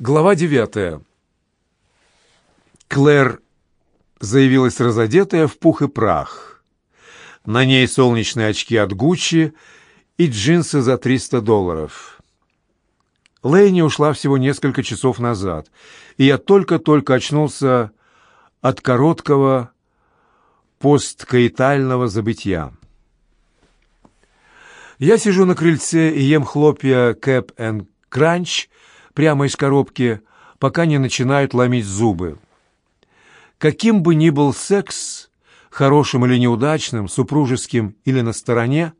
Глава девятая. Клэр заявилась разодетая в пух и прах. На ней солнечные очки от Гуччи и джинсы за 300 долларов. Лэйни ушла всего несколько часов назад, и я только-только очнулся от короткого посткаитального забытья. Я сижу на крыльце и ем хлопья Кэп энд Кранч прямо из коробки, пока не начинают ломить зубы. Каким бы ни был секс, хорошим или неудачным, супружеским или на стороне,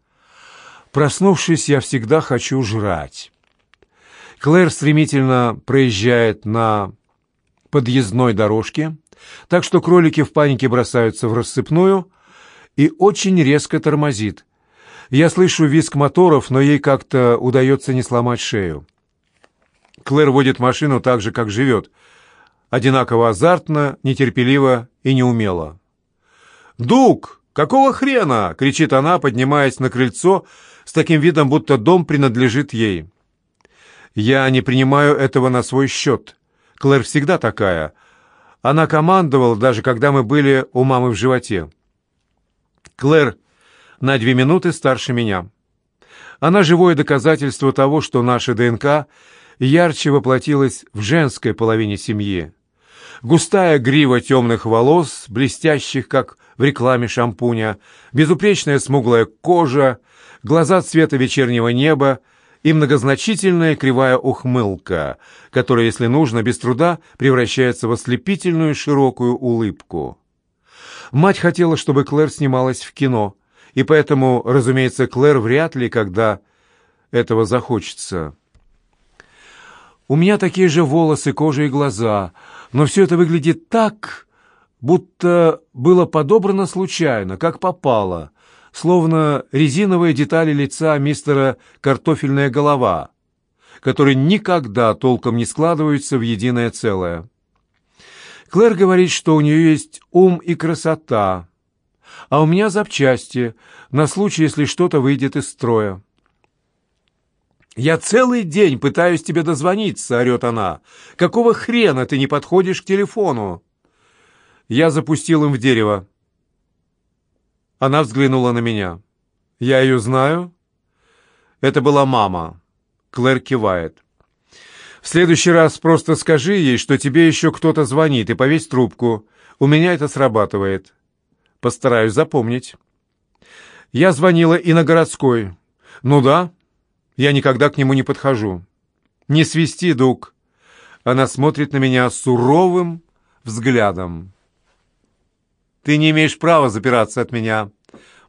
проснувшись, я всегда хочу жрать. Клэр стремительно проезжает на подъездной дорожке, так что кролики в панике бросаются в рассыпную и очень резко тормозит. Я слышу визг моторов, но ей как-то удается не сломать шею. Клэр водит машину так же, как живет. Одинаково азартно, нетерпеливо и неумело. «Дуг, какого хрена?» — кричит она, поднимаясь на крыльцо с таким видом, будто дом принадлежит ей. «Я не принимаю этого на свой счет. Клэр всегда такая. Она командовала, даже когда мы были у мамы в животе. Клэр на две минуты старше меня. Она живое доказательство того, что наша ДНК ярче воплотилась в женской половине семьи. Густая грива темных волос, блестящих, как в рекламе шампуня, безупречная смуглая кожа, глаза цвета вечернего неба и многозначительная кривая ухмылка, которая, если нужно, без труда превращается в ослепительную широкую улыбку. Мать хотела, чтобы Клэр снималась в кино, и поэтому, разумеется, Клэр вряд ли когда этого захочется. У меня такие же волосы, кожа и глаза, но все это выглядит так, будто было подобрано случайно, как попало, словно резиновые детали лица мистера «Картофельная голова», которые никогда толком не складываются в единое целое. Клэр говорит, что у нее есть ум и красота, а у меня запчасти на случай, если что-то выйдет из строя. «Я целый день пытаюсь тебе дозвониться», — орет она. «Какого хрена ты не подходишь к телефону?» Я запустил им в дерево. Она взглянула на меня. «Я ее знаю?» «Это была мама». Клэр кивает. «В следующий раз просто скажи ей, что тебе еще кто-то звонит, и повесь трубку. У меня это срабатывает. Постараюсь запомнить». «Я звонила и на городской». «Ну да, я никогда к нему не подхожу. Не свисти, Дуг. Она смотрит на меня суровым взглядом. Ты не имеешь права запираться от меня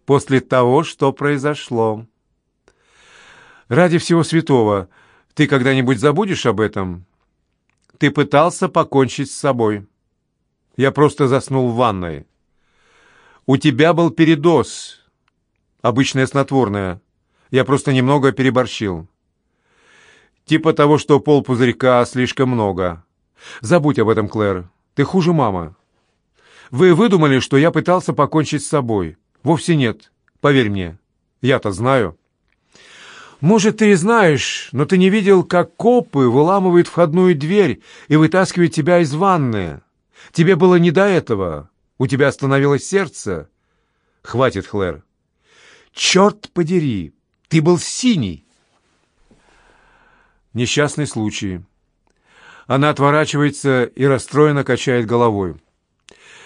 после того, что произошло. Ради всего святого, ты когда-нибудь забудешь об этом? Ты пытался покончить с собой. Я просто заснул в ванной. У тебя был передоз. Обычное снотворное. Я просто немного переборщил. Типа того, что пол пузырька слишком много. Забудь об этом, Клэр. Ты хуже мама. Вы выдумали, что я пытался покончить с собой. Вовсе нет. Поверь мне. Я-то знаю. Может, ты и знаешь, но ты не видел, как копы выламывают входную дверь и вытаскивают тебя из ванны. Тебе было не до этого. У тебя остановилось сердце. Хватит, Клэр. Черт подери, ты был синий. Несчастный случай. Она отворачивается и расстроенно качает головой.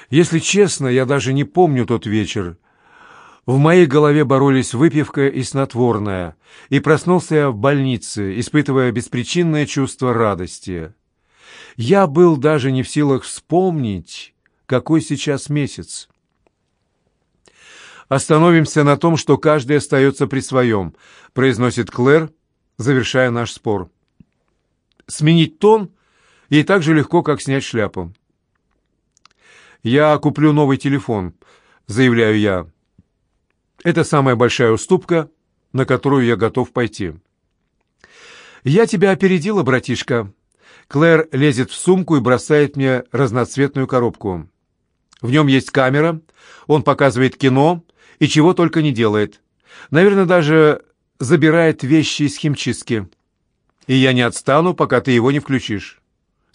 Если честно, я даже не помню тот вечер. В моей голове боролись выпивка и снотворное, и проснулся я в больнице, испытывая беспричинное чувство радости. Я был даже не в силах вспомнить, какой сейчас месяц. «Остановимся на том, что каждый остается при своем», — произносит Клэр, завершая наш спор. «Сменить тон ей так же легко, как снять шляпу». «Я куплю новый телефон», — заявляю я. «Это самая большая уступка, на которую я готов пойти». «Я тебя опередила, братишка». Клэр лезет в сумку и бросает мне разноцветную коробку. В нем есть камера, он показывает кино и чего только не делает. Наверное, даже забирает вещи из химчистки. И я не отстану, пока ты его не включишь.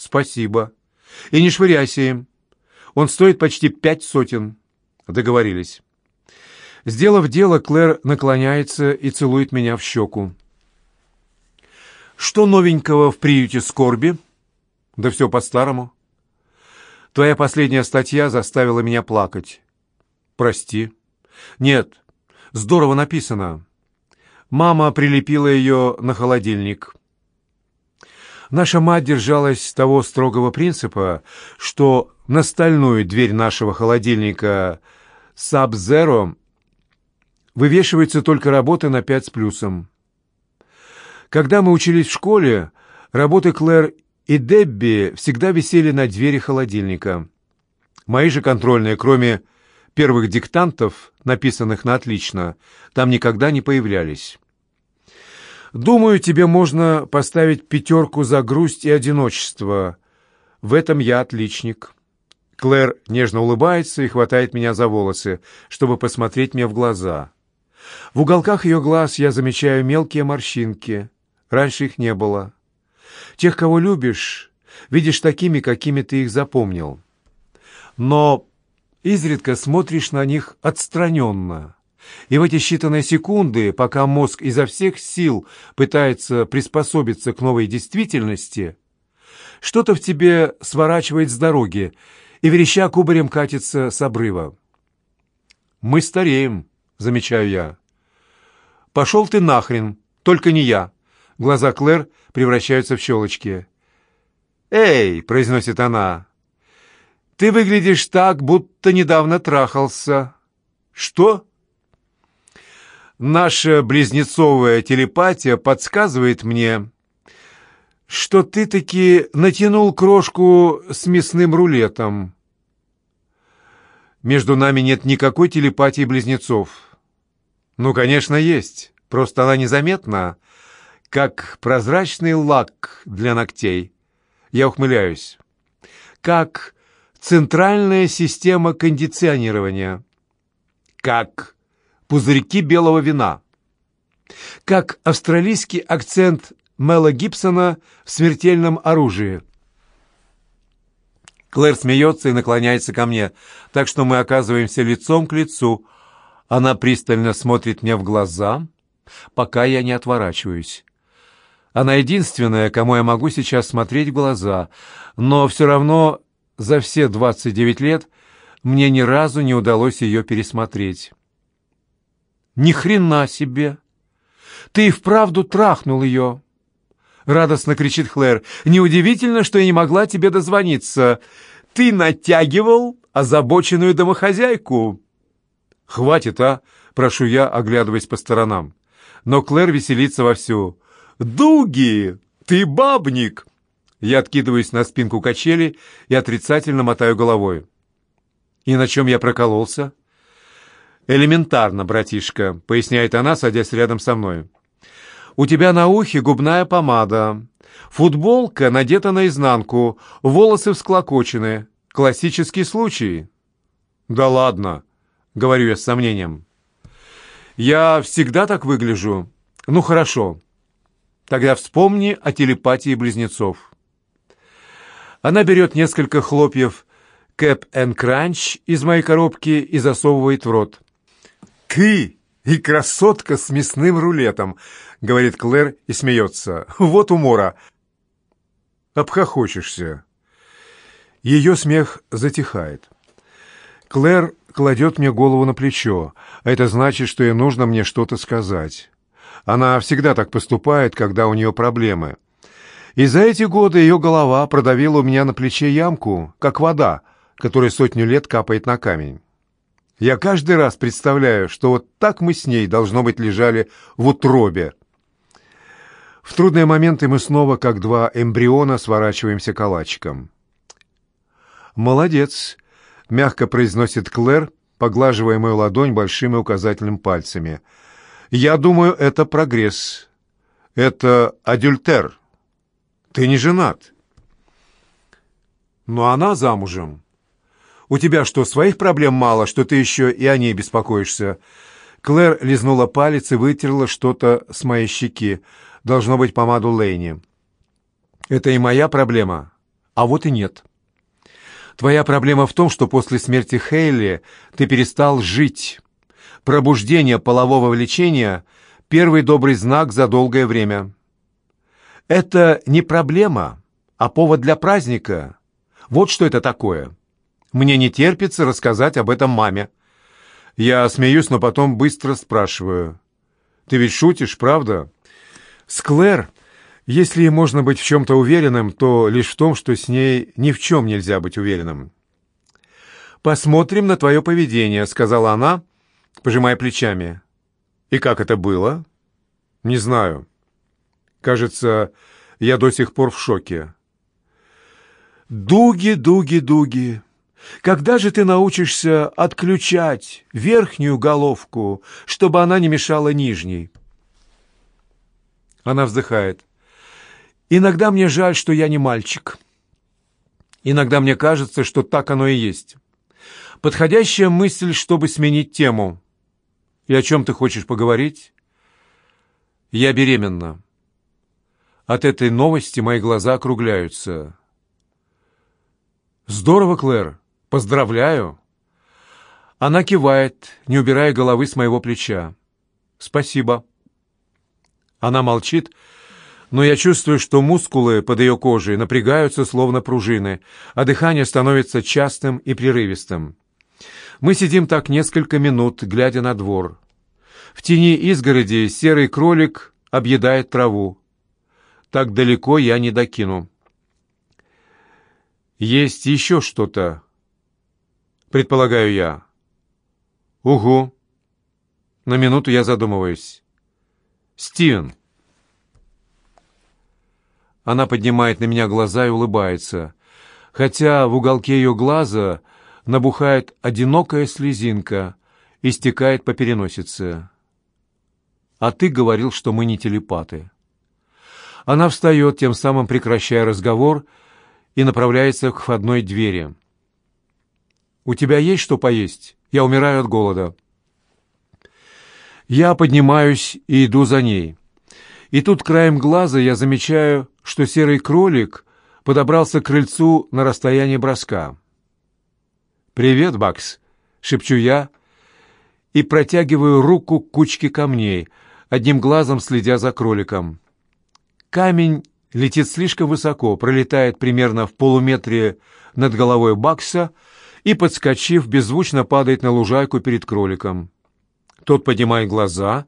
«Спасибо. И не швыряйся им. Он стоит почти пять сотен». Договорились. Сделав дело, Клэр наклоняется и целует меня в щеку. «Что новенького в приюте скорби?» «Да все по-старому». «Твоя последняя статья заставила меня плакать». «Прости». «Нет, здорово написано». Мама прилепила ее на холодильник. Наша мать держалась того строгого принципа, что на стальную дверь нашего холодильника Sub-Zero вывешивается только работы на пять с плюсом. Когда мы учились в школе, работы Клэр и Дебби всегда висели на двери холодильника. Мои же контрольные, кроме первых диктантов, написанных на отлично, там никогда не появлялись. Думаю, тебе можно поставить пятерку за грусть и одиночество. В этом я отличник. Клэр нежно улыбается и хватает меня за волосы, чтобы посмотреть мне в глаза. В уголках ее глаз я замечаю мелкие морщинки. Раньше их не было. Тех, кого любишь, видишь такими, какими ты их запомнил. Но изредка смотришь на них отстраненно. И в эти считанные секунды, пока мозг изо всех сил пытается приспособиться к новой действительности, что-то в тебе сворачивает с дороги и, вереща кубарем, катится с обрыва. «Мы стареем», — замечаю я. «Пошел ты нахрен, только не я». Глаза Клэр превращаются в щелочки. «Эй!» — произносит она. «Ты выглядишь так, будто недавно трахался». «Что?» Наша близнецовая телепатия подсказывает мне, что ты таки натянул крошку с мясным рулетом. Между нами нет никакой телепатии близнецов. Ну, конечно, есть. Просто она незаметна, как прозрачный лак для ногтей. Я ухмыляюсь. Как центральная система кондиционирования. Как пузырьки белого вина. Как австралийский акцент Мела Гибсона в «Смертельном оружии». Клэр смеется и наклоняется ко мне, так что мы оказываемся лицом к лицу. Она пристально смотрит мне в глаза, пока я не отворачиваюсь. Она единственная, кому я могу сейчас смотреть в глаза, но все равно за все 29 лет мне ни разу не удалось ее пересмотреть. Ни хрена себе! Ты и вправду трахнул ее!» Радостно кричит Хлэр. «Неудивительно, что я не могла тебе дозвониться. Ты натягивал озабоченную домохозяйку!» «Хватит, а!» — прошу я, оглядываясь по сторонам. Но Клэр веселится вовсю. «Дуги! Ты бабник!» Я откидываюсь на спинку качели и отрицательно мотаю головой. «И на чем я прокололся?» «Элементарно, братишка», — поясняет она, садясь рядом со мной. «У тебя на ухе губная помада, футболка надета наизнанку, волосы всклокочены. Классический случай». «Да ладно», — говорю я с сомнением. «Я всегда так выгляжу. Ну, хорошо. Тогда вспомни о телепатии близнецов». Она берет несколько хлопьев Кэп энд Кранч из моей коробки и засовывает в рот. «Ты и красотка с мясным рулетом», — говорит Клэр и смеется. «Вот умора». «Обхохочешься». Ее смех затихает. Клэр кладет мне голову на плечо, а это значит, что ей нужно мне что-то сказать. Она всегда так поступает, когда у нее проблемы. И за эти годы ее голова продавила у меня на плече ямку, как вода, которая сотню лет капает на камень. Я каждый раз представляю, что вот так мы с ней, должно быть, лежали в утробе. В трудные моменты мы снова, как два эмбриона, сворачиваемся калачиком. «Молодец», — мягко произносит Клэр, поглаживая мою ладонь большими указательными пальцами. «Я думаю, это прогресс. Это адюльтер. Ты не женат». «Но она замужем». У тебя что, своих проблем мало, что ты еще и о ней беспокоишься?» Клэр лизнула палец и вытерла что-то с моей щеки. Должно быть помаду Лейни. «Это и моя проблема. А вот и нет. Твоя проблема в том, что после смерти Хейли ты перестал жить. Пробуждение полового влечения – первый добрый знак за долгое время. Это не проблема, а повод для праздника. Вот что это такое. Мне не терпится рассказать об этом маме. Я смеюсь, но потом быстро спрашиваю. «Ты ведь шутишь, правда?» С если можно быть в чем-то уверенным, то лишь в том, что с ней ни в чем нельзя быть уверенным. «Посмотрим на твое поведение», — сказала она, пожимая плечами. «И как это было?» «Не знаю. Кажется, я до сих пор в шоке». «Дуги, дуги, дуги. Когда же ты научишься отключать верхнюю головку, чтобы она не мешала нижней?» Она вздыхает. «Иногда мне жаль, что я не мальчик. Иногда мне кажется, что так оно и есть. Подходящая мысль, чтобы сменить тему. И о чем ты хочешь поговорить?» «Я беременна». От этой новости мои глаза округляются. «Здорово, Клэр! Поздравляю!» Она кивает, не убирая головы с моего плеча. «Спасибо». Она молчит, но я чувствую, что мускулы под ее кожей напрягаются, словно пружины, а дыхание становится частым и прерывистым. Мы сидим так несколько минут, глядя на двор. В тени изгороди серый кролик объедает траву. Так далеко я не докину. Есть еще что-то, предполагаю я. Угу. На минуту я задумываюсь. «Стивен!» Она поднимает на меня глаза и улыбается, хотя в уголке ее глаза набухает одинокая слезинка и стекает по переносице. «А ты говорил, что мы не телепаты». Она встает, тем самым прекращая разговор, и направляется к входной двери. «У тебя есть что поесть? Я умираю от голода». Я поднимаюсь и иду за ней. И тут краем глаза я замечаю, что серый кролик подобрался к крыльцу на расстоянии броска. «Привет, Бакс!» — шепчу я и протягиваю руку к кучке камней, одним глазом следя за кроликом. Камень летит слишком высоко, пролетает примерно в полуметре над головой Бакса и, подскочив, беззвучно падает на лужайку перед кроликом. Тот поднимает глаза,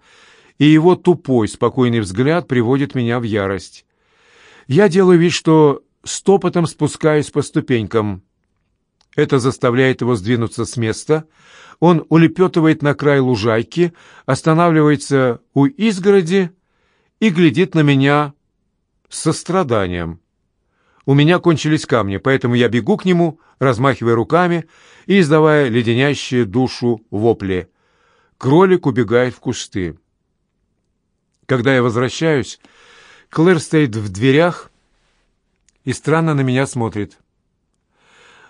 и его тупой, спокойный взгляд приводит меня в ярость. Я делаю вид, что стопотом спускаюсь по ступенькам. Это заставляет его сдвинуться с места. Он улепетывает на край лужайки, останавливается у изгороди и глядит на меня с состраданием. У меня кончились камни, поэтому я бегу к нему, размахивая руками и издавая леденящие душу вопли. Кролик убегает в кусты. Когда я возвращаюсь, Клэр стоит в дверях и странно на меня смотрит.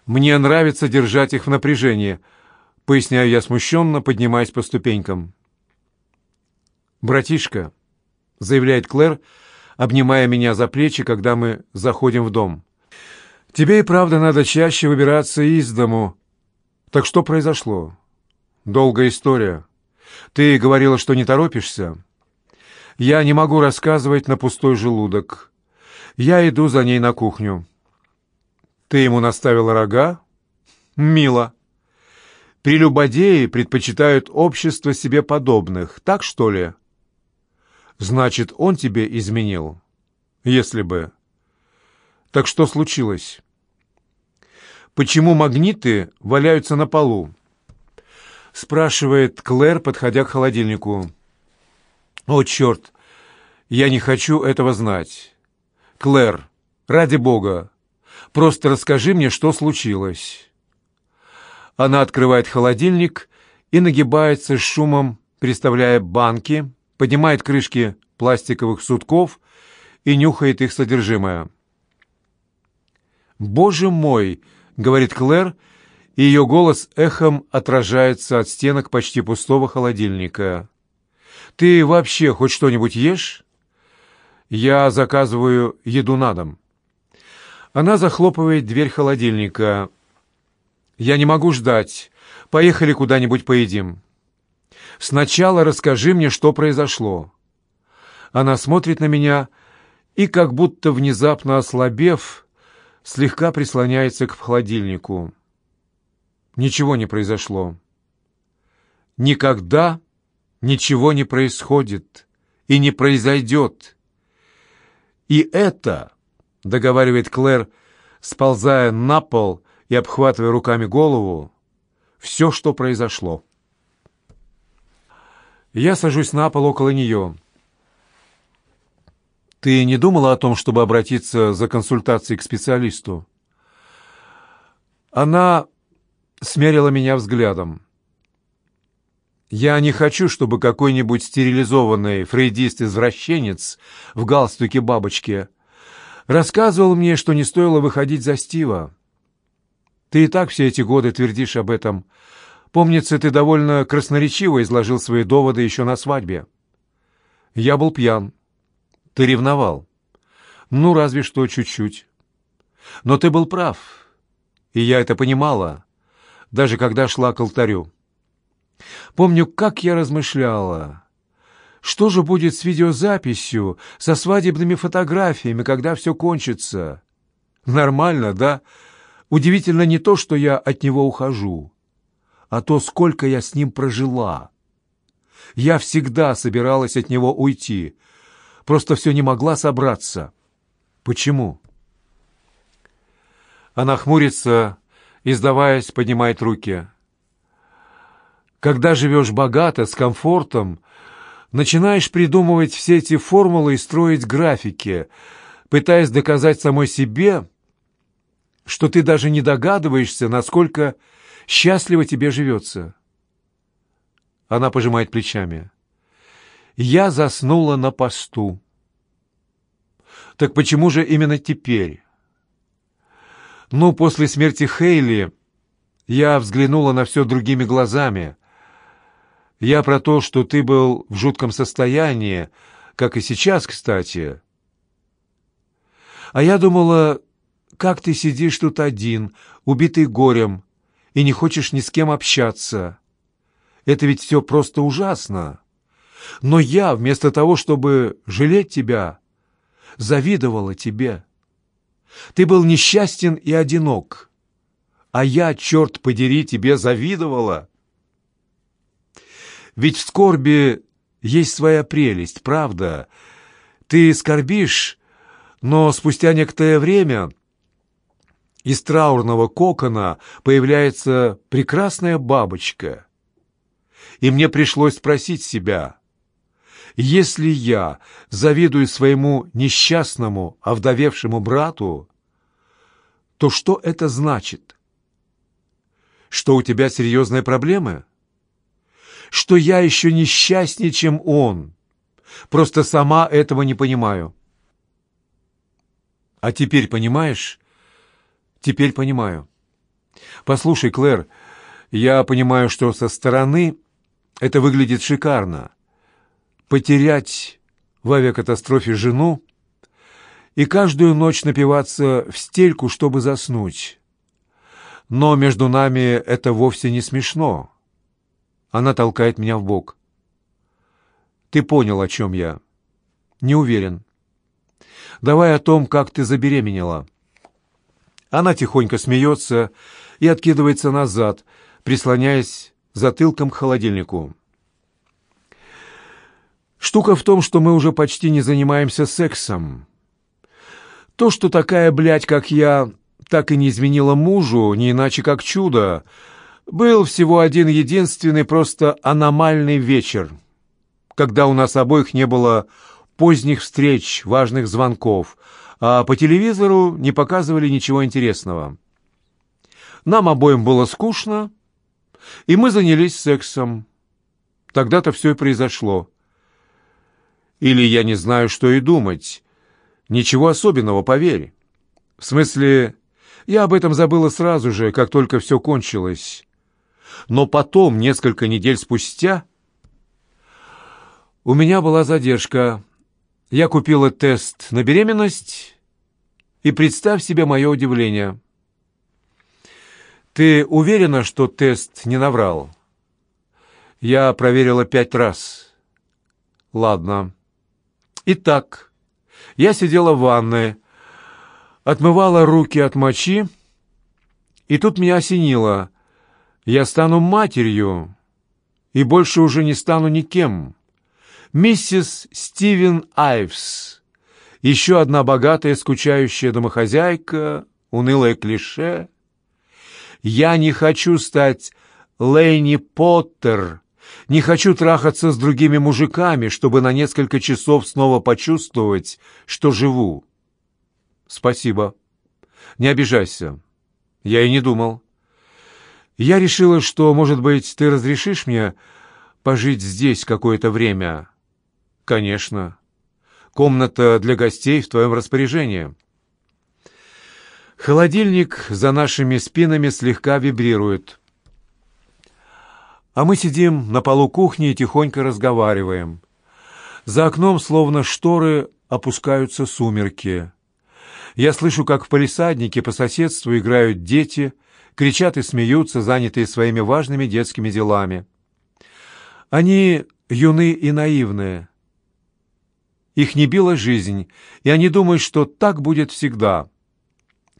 «Мне нравится держать их в напряжении», — поясняю я смущенно, поднимаясь по ступенькам. «Братишка», — заявляет Клэр, обнимая меня за плечи, когда мы заходим в дом. «Тебе и правда надо чаще выбираться из дому. Так что произошло?» «Долгая история». Ты говорила, что не торопишься. Я не могу рассказывать на пустой желудок. Я иду за ней на кухню. Ты ему наставила рога? Мило. Прелюбодеи предпочитают общество себе подобных, так что ли? Значит, он тебе изменил? Если бы. Так что случилось? Почему магниты валяются на полу? — спрашивает Клэр, подходя к холодильнику. «О, черт! Я не хочу этого знать. Клэр, ради бога, просто расскажи мне, что случилось». Она открывает холодильник и нагибается с шумом, переставляя банки, поднимает крышки пластиковых сутков и нюхает их содержимое. «Боже мой!» — говорит Клэр — и ее голос эхом отражается от стенок почти пустого холодильника. «Ты вообще хоть что-нибудь ешь?» «Я заказываю еду на дом». Она захлопывает дверь холодильника. «Я не могу ждать. Поехали куда-нибудь поедим. Сначала расскажи мне, что произошло». Она смотрит на меня и, как будто внезапно ослабев, слегка прислоняется к холодильнику. Ничего не произошло. Никогда ничего не происходит и не произойдет. И это, договаривает Клэр, сползая на пол и обхватывая руками голову, все, что произошло. Я сажусь на пол около нее. Ты не думала о том, чтобы обратиться за консультацией к специалисту? Она смерила меня взглядом. Я не хочу, чтобы какой-нибудь стерилизованный фрейдист-извращенец в галстуке бабочки рассказывал мне, что не стоило выходить за Стива. Ты и так все эти годы твердишь об этом. Помнится, ты довольно красноречиво изложил свои доводы еще на свадьбе. Я был пьян. Ты ревновал. Ну, разве что чуть-чуть. Но ты был прав, и я это понимала, даже когда шла к алтарю. Помню, как я размышляла. Что же будет с видеозаписью, со свадебными фотографиями, когда все кончится? Нормально, да? Удивительно не то, что я от него ухожу, а то, сколько я с ним прожила. Я всегда собиралась от него уйти, просто все не могла собраться. Почему? Она хмурится и, сдаваясь, поднимает руки. Когда живешь богато, с комфортом, начинаешь придумывать все эти формулы и строить графики, пытаясь доказать самой себе, что ты даже не догадываешься, насколько счастливо тебе живется. Она пожимает плечами. Я заснула на посту. Так почему же именно теперь? Ну, после смерти Хейли я взглянула на все другими глазами — я про то, что ты был в жутком состоянии, как и сейчас, кстати. А я думала, как ты сидишь тут один, убитый горем, и не хочешь ни с кем общаться. Это ведь все просто ужасно. Но я, вместо того, чтобы жалеть тебя, завидовала тебе. Ты был несчастен и одинок, а я, черт подери, тебе завидовала». Ведь в скорби есть своя прелесть, правда? Ты скорбишь, но спустя некоторое время из траурного кокона появляется прекрасная бабочка. И мне пришлось спросить себя, если я завидую своему несчастному, овдовевшему брату, то что это значит? Что у тебя серьезные проблемы? что я еще несчастнее, чем он. Просто сама этого не понимаю. А теперь понимаешь? Теперь понимаю. Послушай, Клэр, я понимаю, что со стороны это выглядит шикарно. Потерять в авиакатастрофе жену и каждую ночь напиваться в стельку, чтобы заснуть. Но между нами это вовсе не смешно. Она толкает меня в бок. Ты понял, о чем я? Не уверен. Давай о том, как ты забеременела. Она тихонько смеется и откидывается назад, прислоняясь затылком к холодильнику. Штука в том, что мы уже почти не занимаемся сексом. То, что такая блядь, как я, так и не изменила мужу, не иначе как чудо, был всего один единственный просто аномальный вечер, когда у нас обоих не было поздних встреч, важных звонков, а по телевизору не показывали ничего интересного. Нам обоим было скучно, и мы занялись сексом. Тогда-то все и произошло. Или я не знаю, что и думать. Ничего особенного, поверь. В смысле, я об этом забыла сразу же, как только все кончилось. Но потом, несколько недель спустя, у меня была задержка. Я купила тест на беременность И представь себе мое удивление. Ты уверена, что тест не наврал? Я проверила пять раз. Ладно. Итак, я сидела в ванной, отмывала руки от мочи, и тут меня осенило. Я стану матерью и больше уже не стану никем. Миссис Стивен Айвс, еще одна богатая, скучающая домохозяйка, унылое клише. Я не хочу стать Лейни Поттер, не хочу трахаться с другими мужиками, чтобы на несколько часов снова почувствовать, что живу. Спасибо. Не обижайся. Я и не думал. Я решила, что, может быть, ты разрешишь мне пожить здесь какое-то время? Конечно. Комната для гостей в твоем распоряжении. Холодильник за нашими спинами слегка вибрирует. А мы сидим на полу кухни и тихонько разговариваем. За окном, словно шторы, опускаются сумерки. Я слышу, как в палисаднике по соседству играют дети, кричат и смеются, занятые своими важными детскими делами. Они юны и наивные. Их не била жизнь, и они думают, что так будет всегда.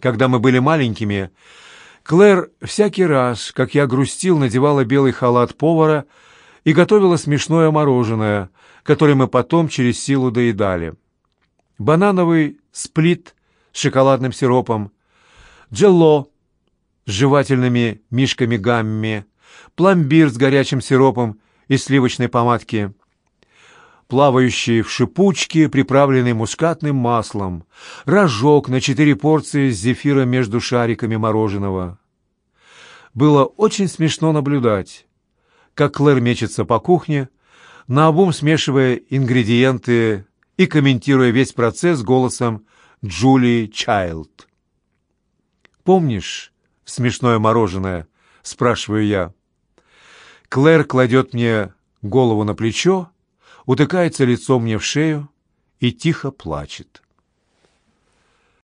Когда мы были маленькими, Клэр всякий раз, как я грустил, надевала белый халат повара и готовила смешное мороженое, которое мы потом через силу доедали. Банановый сплит с шоколадным сиропом, джелло с жевательными мишками гамми, пломбир с горячим сиропом и сливочной помадки, плавающий в шипучке, приправленный мускатным маслом, рожок на четыре порции с зефира между шариками мороженого. Было очень смешно наблюдать, как Клэр мечется по кухне, наобум смешивая ингредиенты и комментируя весь процесс голосом Джулии Чайлд. «Помнишь смешное мороженое?» — спрашиваю я. Клэр кладет мне голову на плечо, утыкается лицом мне в шею и тихо плачет.